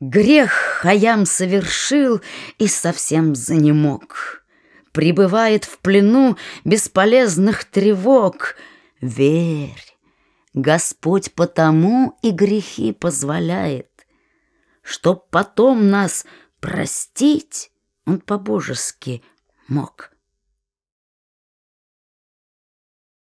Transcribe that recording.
Грех Хаям совершил и совсем занемог. прибывает в плену бесполезных тревог. Верь, Господь потому и грехи позволяет, Чтоб потом нас простить Он по-божески мог.